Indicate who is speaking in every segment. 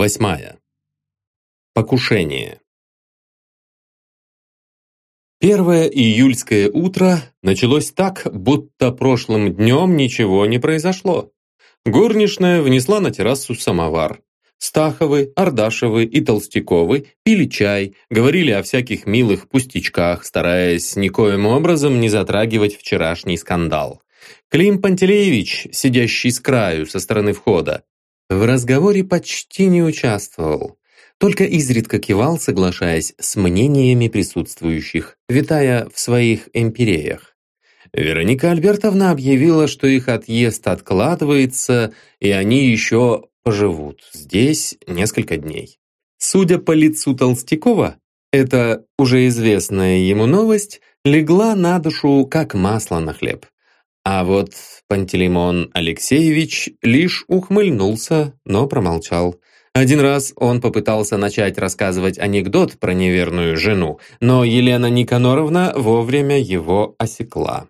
Speaker 1: Восьмая. Покушение. Первое июльское утро началось так, будто прошлым днем ничего не произошло. Горничная внесла на террасу самовар. Стаховы, Ардашевы и Толстяковы пили чай, говорили о всяких милых пустячках, стараясь никоим образом не затрагивать вчерашний скандал. Клим Пантелеевич, сидящий с краю со стороны входа, в разговоре почти не участвовал, только изредка кивал, соглашаясь с мнениями присутствующих, витая в своих эмпиреях. Вероника Альбертовна объявила, что их отъезд откладывается, и они еще поживут здесь несколько дней. Судя по лицу Толстякова, эта уже известная ему новость легла на душу, как масло на хлеб. А вот Пантелеймон Алексеевич лишь ухмыльнулся, но промолчал. Один раз он попытался начать рассказывать анекдот про неверную жену, но Елена Никаноровна вовремя его осекла.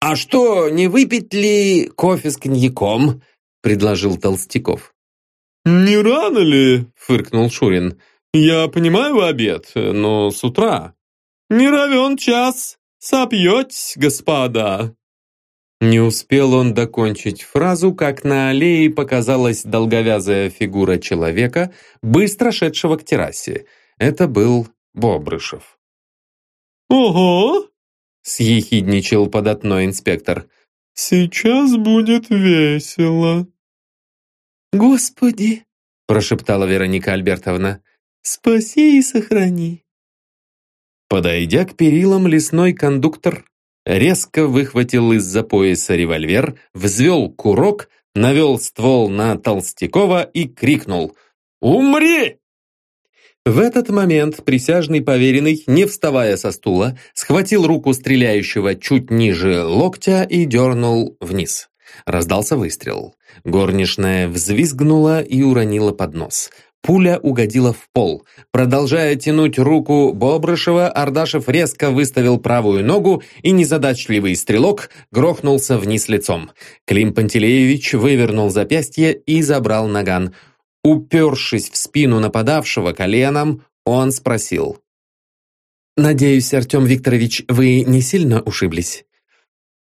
Speaker 2: «А что, не выпить ли кофе с коньяком?» — предложил Толстяков.
Speaker 3: «Не рано ли?» — фыркнул Шурин. «Я понимаю обед, но с утра. Не равен час». «Сопьетесь, господа!»
Speaker 1: Не успел он докончить фразу, как на аллее показалась долговязая фигура человека, быстро шедшего к террасе. Это был Бобрышев.
Speaker 3: «Ого!»
Speaker 1: — съехидничал податной инспектор.
Speaker 3: «Сейчас будет весело».
Speaker 4: «Господи!»
Speaker 1: — прошептала Вероника Альбертовна.
Speaker 4: «Спаси и сохрани».
Speaker 1: Подойдя к перилам, лесной кондуктор резко выхватил из-за пояса револьвер, взвел курок, навел ствол на Толстякова и крикнул «Умри!». В этот момент присяжный поверенный, не вставая со стула, схватил руку стреляющего чуть ниже локтя и дернул вниз. Раздался выстрел. Горничная взвизгнула и уронила поднос. Пуля угодила в пол. Продолжая тянуть руку Бобрышева, Ардашев резко выставил правую ногу, и незадачливый стрелок грохнулся вниз лицом. Клим Пантелеевич вывернул запястье и забрал наган. Упершись в спину нападавшего коленом, он спросил. «Надеюсь, Артем Викторович, вы не сильно ушиблись?»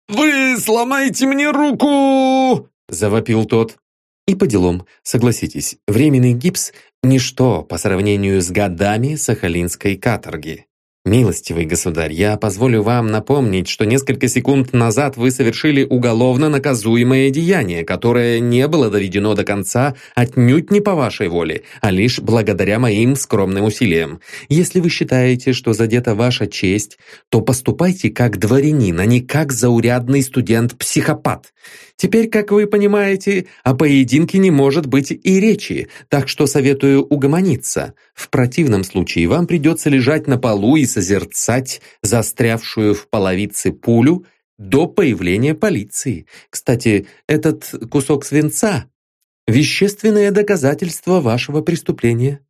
Speaker 2: «Вы сломаете мне руку!» – завопил тот.
Speaker 1: И по делам, согласитесь, временный гипс – ничто по сравнению с годами сахалинской каторги. «Милостивый государь, я позволю вам напомнить, что несколько секунд назад вы совершили уголовно наказуемое деяние, которое не было доведено до конца отнюдь не по вашей воле, а лишь благодаря моим скромным усилиям. Если вы считаете, что задета ваша честь, то поступайте как дворянин, а не как заурядный студент-психопат. Теперь, как вы понимаете, о поединке не может быть и речи, так что советую угомониться. В противном случае вам придется лежать на полу и созерцать застрявшую в половице пулю до появления полиции. Кстати, этот кусок свинца – вещественное доказательство вашего преступления.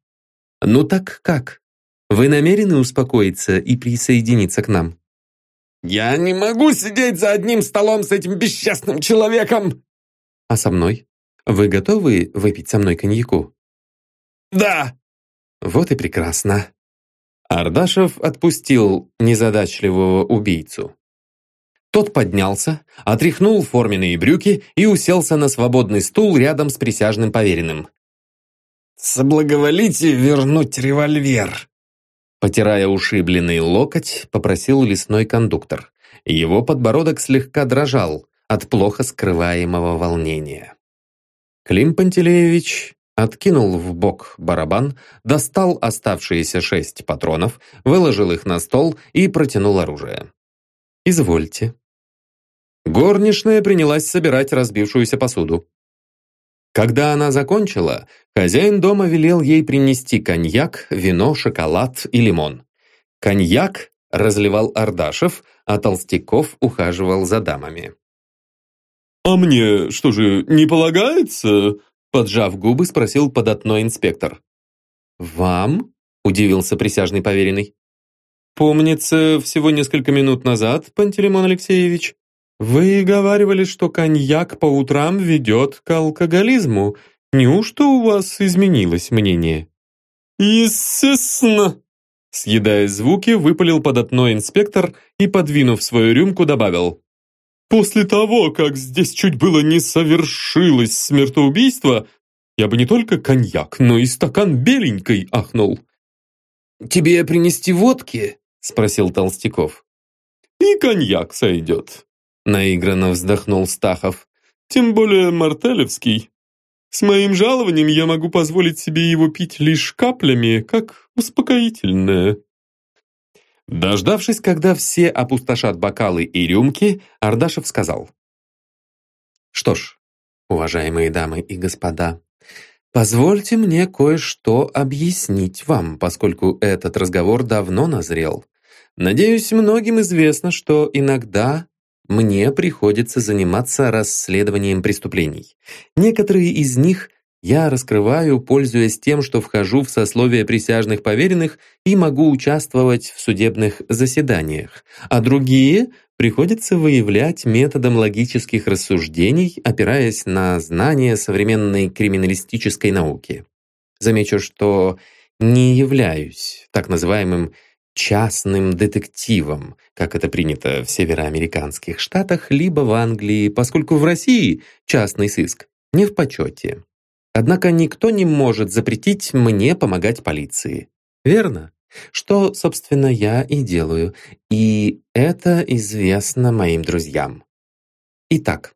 Speaker 1: Ну так как? Вы намерены успокоиться и присоединиться к нам?
Speaker 2: «Я не могу сидеть за одним столом с этим бесчестным человеком!»
Speaker 1: «А со мной? Вы готовы выпить со мной коньяку?»
Speaker 2: «Да!»
Speaker 1: «Вот и прекрасно!» Ардашев отпустил незадачливого убийцу. Тот поднялся, отряхнул форменные брюки и уселся на свободный стул рядом с присяжным поверенным.
Speaker 2: «Соблаговолите вернуть револьвер!»
Speaker 1: Потирая ушибленный локоть, попросил лесной кондуктор. Его подбородок слегка дрожал от плохо скрываемого волнения. Клим Пантелеевич откинул в бок барабан, достал оставшиеся шесть патронов, выложил их на стол и протянул оружие. «Извольте». Горничная принялась собирать разбившуюся посуду. Когда она закончила, хозяин дома велел ей принести коньяк, вино, шоколад и лимон. Коньяк разливал Ардашев, а Толстяков ухаживал за дамами.
Speaker 3: «А мне что же, не полагается?»
Speaker 1: Поджав губы, спросил податной инспектор. «Вам?» – удивился присяжный поверенный. «Помнится, всего несколько минут назад, Пантелеймон Алексеевич, вы говаривали, что коньяк по утрам ведет к алкоголизму,
Speaker 3: Неужто у вас изменилось мнение?» «Естественно!» Съедая звуки, выпалил податной инспектор и, подвинув свою рюмку, добавил. «После того, как здесь чуть было не совершилось смертоубийство, я бы не только коньяк, но и стакан беленькой ахнул».
Speaker 2: «Тебе принести водки?» — спросил Толстяков.
Speaker 3: «И коньяк сойдет», — наигранно вздохнул Стахов. «Тем более мартелевский. С моим жалованием я могу позволить себе его пить лишь каплями, как успокоительное».
Speaker 1: Дождавшись, когда все опустошат бокалы и рюмки, Ардашев сказал. «Что ж, уважаемые дамы и господа, позвольте мне кое-что объяснить вам, поскольку этот разговор давно назрел. Надеюсь, многим известно, что иногда мне приходится заниматься расследованием преступлений. Некоторые из них я раскрываю, пользуясь тем, что вхожу в сословие присяжных поверенных и могу участвовать в судебных заседаниях, а другие приходится выявлять методом логических рассуждений, опираясь на знания современной криминалистической науки. Замечу, что не являюсь так называемым частным детективом, как это принято в североамериканских штатах, либо в Англии, поскольку в России частный сыск не в почете. Однако никто не может запретить мне помогать полиции. Верно? Что, собственно, я и делаю. И это известно моим друзьям. Итак,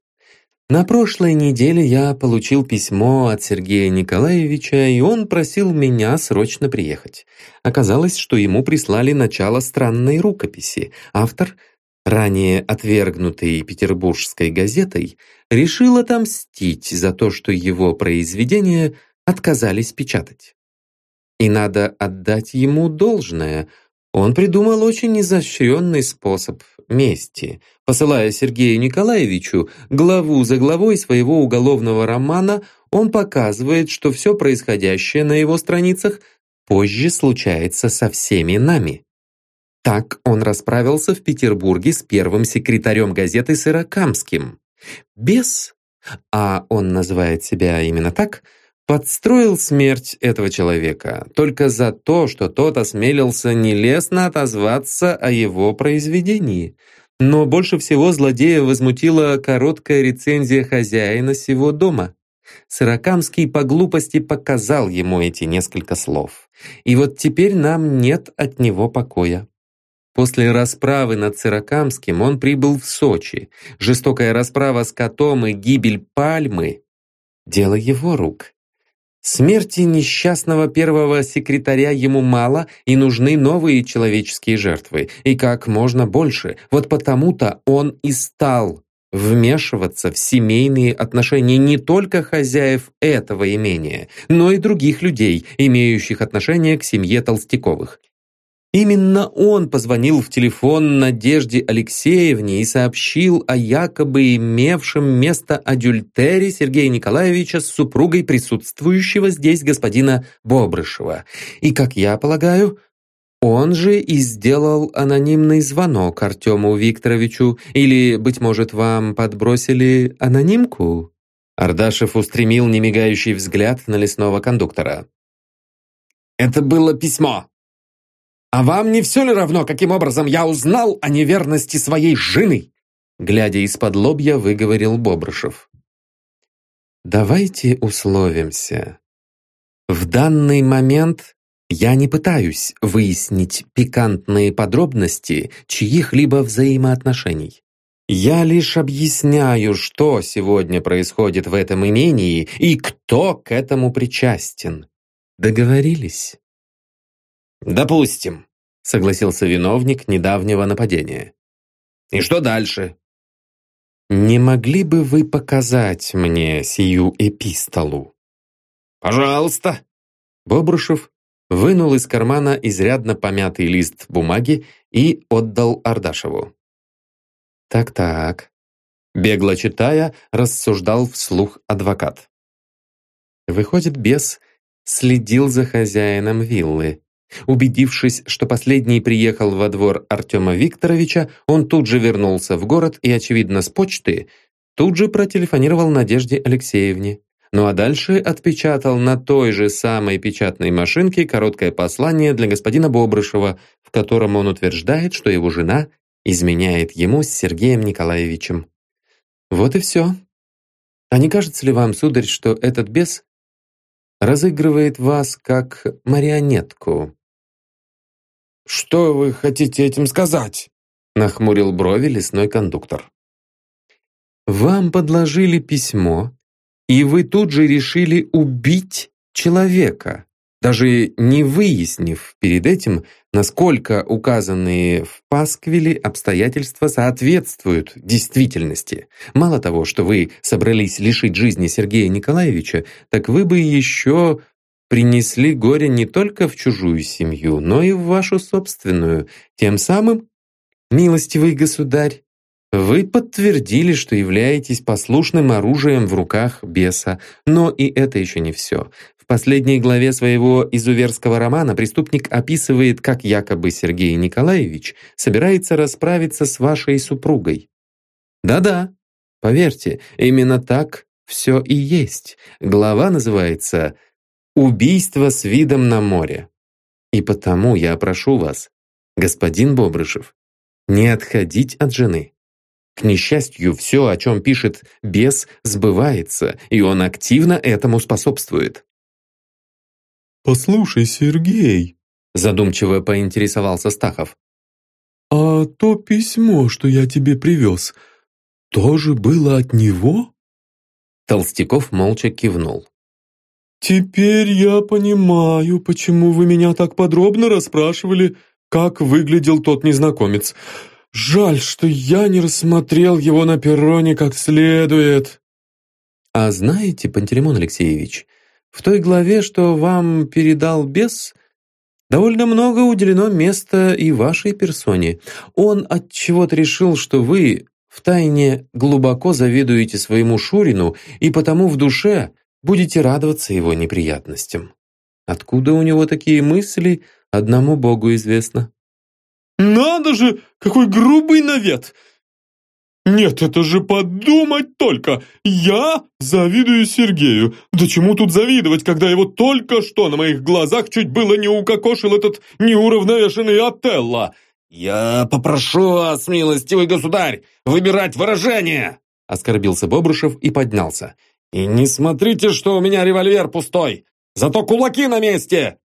Speaker 1: на прошлой неделе я получил письмо от Сергея Николаевича, и он просил меня срочно приехать. Оказалось, что ему прислали начало странной рукописи. Автор, ранее отвергнутый петербургской газетой, решил отомстить за то, что его произведения отказались печатать. И надо отдать ему должное – он придумал очень изощренный способ мести, посылая Сергею Николаевичу главу за главой своего уголовного романа, он показывает, что все происходящее на его страницах позже случается со всеми нами. Так он расправился в Петербурге с первым секретарем газеты Сырокамским. Бес, а он называет себя именно так – подстроил смерть этого человека только за то, что тот осмелился нелестно отозваться о его произведении. Но больше всего злодея возмутила короткая рецензия хозяина сего дома. Сырокамский по глупости показал ему эти несколько слов. И вот теперь нам нет от него покоя. После расправы над Сырокамским он прибыл в Сочи. Жестокая расправа с котом и гибель Пальмы – дело его рук. Смерти несчастного первого секретаря ему мало, и нужны новые человеческие жертвы, и как можно больше. Вот потому-то он и стал вмешиваться в семейные отношения не только хозяев этого имения, но и других людей, имеющих отношение к семье Толстяковых. Именно он позвонил в телефон Надежде Алексеевне и сообщил о якобы имевшем место адюльтере Сергея Николаевича с супругой присутствующего здесь господина Бобрышева. И, как я полагаю, он же и сделал анонимный звонок Артему Викторовичу, или, быть может, вам подбросили анонимку?» Ардашев устремил немигающий взгляд на лесного кондуктора.
Speaker 2: «Это было письмо», «А вам не все ли равно, каким образом я узнал о неверности своей жены?»
Speaker 1: Глядя из-под лобья, выговорил Бобрышев. «Давайте условимся. В данный момент я не пытаюсь выяснить пикантные подробности чьих-либо взаимоотношений. Я лишь объясняю, что сегодня происходит в этом имении и кто к этому причастен. Договорились?»
Speaker 2: «Допустим», — согласился виновник недавнего нападения. «И что дальше?»
Speaker 1: «Не могли бы вы показать мне сию эпистолу?»
Speaker 2: «Пожалуйста!»
Speaker 1: Бобрушев вынул из кармана изрядно помятый лист бумаги и отдал Ардашеву. «Так-так», — бегло читая, рассуждал вслух адвокат. Выходит, бес следил за хозяином виллы. Убедившись, что последний приехал во двор Артема Викторовича, он тут же вернулся в город и, очевидно, с почты, тут же протелефонировал Надежде Алексеевне. Ну а дальше отпечатал на той же самой печатной машинке короткое послание для господина Бобрышева, в котором он утверждает, что его жена изменяет ему с Сергеем Николаевичем. Вот и все. А не кажется ли вам, сударь, что этот бес разыгрывает вас как марионетку?
Speaker 2: «Что вы хотите этим сказать?»
Speaker 1: нахмурил брови лесной кондуктор. «Вам подложили письмо, и вы тут же решили убить человека, даже не выяснив перед этим, насколько указанные в пасквиле обстоятельства соответствуют действительности. Мало того, что вы собрались лишить жизни Сергея Николаевича, так вы бы еще принесли горе не только в чужую семью, но и в вашу собственную, тем самым «Милостивый государь, вы подтвердили, что являетесь послушным оружием в руках беса, но и это еще не все. В последней главе своего изуверского романа преступник описывает, как якобы Сергей Николаевич собирается расправиться с вашей супругой. Да-да, поверьте, именно так все и есть. Глава называется «Убийство с видом на море». И потому я прошу вас, господин Бобрышев, не отходить от жены. К несчастью, все, о чем пишет бес, сбывается, и он активно этому способствует.
Speaker 3: «Послушай, Сергей», —
Speaker 1: задумчиво поинтересовался Стахов,
Speaker 3: «а то письмо, что я тебе привез, тоже было от него?»
Speaker 1: Толстяков молча кивнул.
Speaker 3: «Теперь я понимаю, почему вы меня так подробно расспрашивали как выглядел тот незнакомец. Жаль, что я не рассмотрел его на перроне как следует.
Speaker 1: А знаете, Пантелеймон Алексеевич, в той главе, что вам передал бес, довольно много уделено места и вашей персоне. Он от чего-то решил, что вы втайне глубоко завидуете своему Шурину и потому в душе будете радоваться его неприятностям. Откуда у него такие мысли – одному Богу известно».
Speaker 3: «Надо же, какой грубый навет! Нет, это же подумать только! Я завидую Сергею! Да чему тут завидовать, когда его только что на моих глазах чуть было не укокошил этот неуравновешенный Отелло!»
Speaker 2: «Я попрошу вас, милостивый государь, выбирать выражение!»
Speaker 1: Оскорбился Бобрушев и поднялся.
Speaker 2: «И не смотрите, что у меня револьвер пустой! Зато кулаки на месте!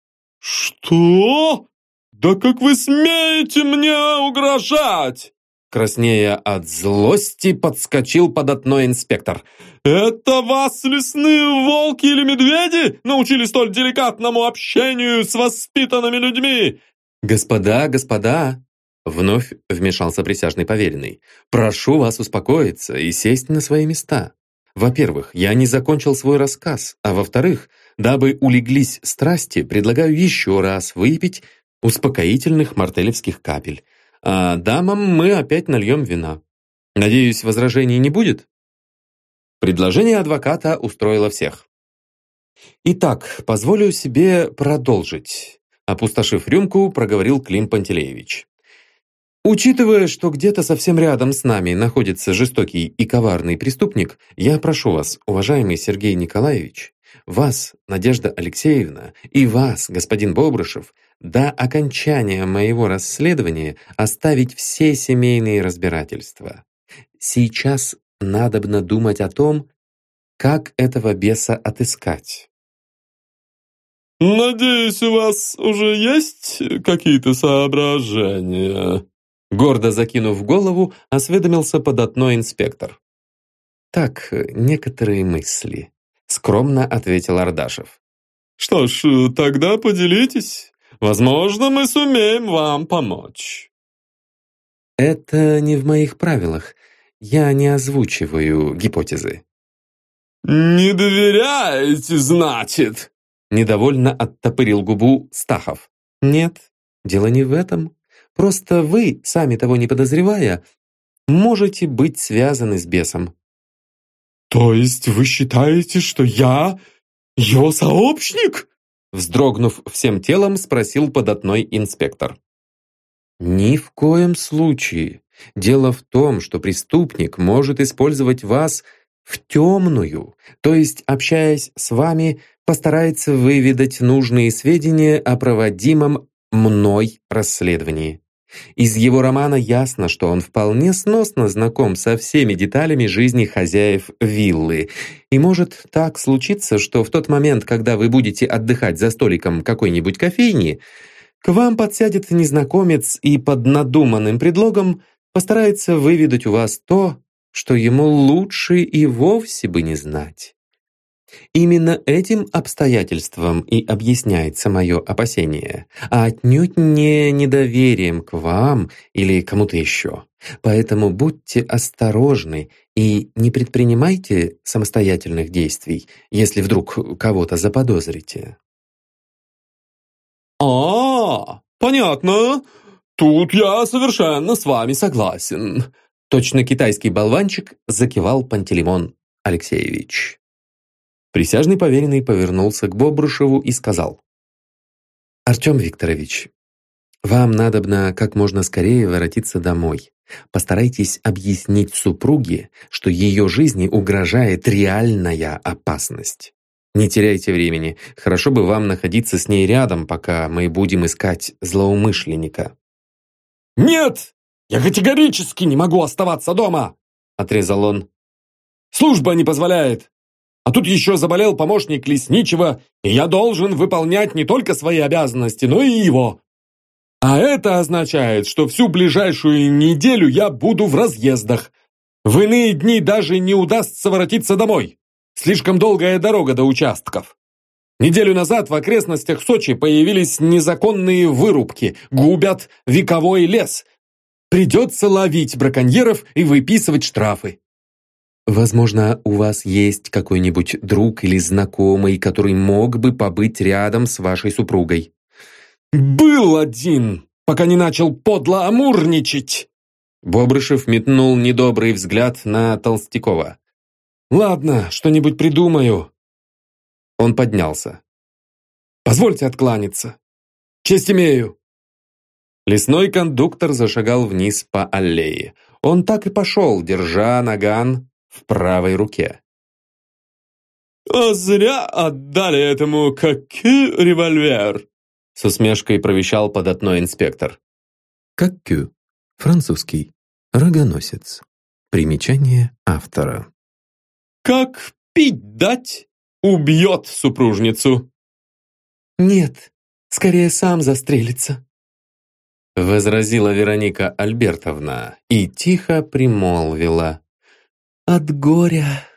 Speaker 3: «Что? Да как вы смеете мне угрожать?»
Speaker 1: Краснея от злости, подскочил податной инспектор.
Speaker 3: «Это вас лесные волки или медведи научили столь деликатному общению с воспитанными людьми?»
Speaker 1: «Господа, господа!» Вновь вмешался присяжный поверенный. «Прошу вас успокоиться и сесть на свои места. Во-первых, я не закончил свой рассказ, а во-вторых, Дабы улеглись страсти, предлагаю еще раз выпить успокоительных мартелевских капель. А дамам мы опять нальем вина. Надеюсь, возражений не будет? Предложение адвоката устроило всех. Итак, позволю себе продолжить. Опустошив рюмку, проговорил Клим Пантелеевич. Учитывая, что где-то совсем рядом с нами находится жестокий и коварный преступник, я прошу вас, уважаемый Сергей Николаевич, вас, Надежда Алексеевна, и вас, господин Бобрышев, до окончания моего расследования оставить все семейные разбирательства. Сейчас надобно думать о том, как этого беса отыскать.
Speaker 3: «Надеюсь, у вас уже есть какие-то соображения?»
Speaker 1: Гордо закинув голову, осведомился податной инспектор. «Так, некоторые мысли», скромно ответил Ардашев.
Speaker 3: «Что ж, тогда поделитесь. Возможно, мы сумеем вам помочь».
Speaker 1: «Это не в моих правилах. Я не озвучиваю гипотезы».
Speaker 3: «Не доверяете, значит?»
Speaker 1: Недовольно оттопырил губу Стахов. «Нет, дело не в этом. Просто вы, сами того не подозревая, можете быть связаны с бесом.
Speaker 3: «То есть вы считаете, что я его сообщник?»
Speaker 1: Вздрогнув всем телом, спросил податной инспектор. «Ни в коем случае. Дело в том, что преступник может использовать вас в темную, то есть, общаясь с вами, постарается выведать нужные сведения о проводимом мной расследовании. Из его романа ясно, что он вполне сносно знаком со всеми деталями жизни хозяев виллы. И может так случиться, что в тот момент, когда вы будете отдыхать за столиком какой-нибудь кофейни, к вам подсядет незнакомец и под надуманным предлогом постарается выведать у вас то, что ему лучше и вовсе бы не знать. Именно этим обстоятельством и объясняется мое опасение, а отнюдь не недоверием к вам или кому-то еще. Поэтому будьте осторожны и не предпринимайте самостоятельных действий, если вдруг кого-то заподозрите.
Speaker 3: а, -а, -а понятно. Тут я совершенно с вами согласен.
Speaker 1: Точно китайский болванчик закивал Пантелеймон Алексеевич. Присяжный поверенный повернулся к Бобрушеву и сказал. «Артем Викторович, вам надобно как можно скорее воротиться домой. Постарайтесь объяснить супруге, что ее жизни угрожает реальная опасность. Не теряйте времени. Хорошо бы вам находиться с ней рядом, пока мы будем искать злоумышленника».
Speaker 2: «Нет! Я категорически не могу оставаться дома!» отрезал он. «Служба не позволяет. А тут еще заболел помощник лесничего, и я должен выполнять не только свои обязанности, но и его. А это означает, что всю ближайшую неделю я буду в разъездах. В иные дни даже не удастся воротиться домой. Слишком долгая дорога до участков. Неделю назад в окрестностях Сочи появились незаконные вырубки, губят вековой лес. Придется ловить браконьеров и выписывать штрафы.
Speaker 1: Возможно, у вас есть какой-нибудь друг или знакомый, который мог бы побыть рядом с вашей супругой.
Speaker 2: «Был один, пока не начал подло амурничать!»
Speaker 1: Бобрышев метнул недобрый взгляд на Толстякова.
Speaker 2: «Ладно, что-нибудь придумаю».
Speaker 1: Он поднялся.
Speaker 2: «Позвольте откланяться. Честь имею».
Speaker 1: Лесной кондуктор зашагал вниз по аллее. Он так и пошел, держа наган в правой руке.
Speaker 3: «А зря отдали этому какю револьвер!»
Speaker 1: С усмешкой провещал податной инспектор. Какю. Французский. Рогоносец. Примечание автора.
Speaker 3: «Как пить дать? Убьет супружницу!»
Speaker 4: «Нет, скорее сам застрелится»,
Speaker 1: возразила Вероника Альбертовна и тихо примолвила.
Speaker 4: От горя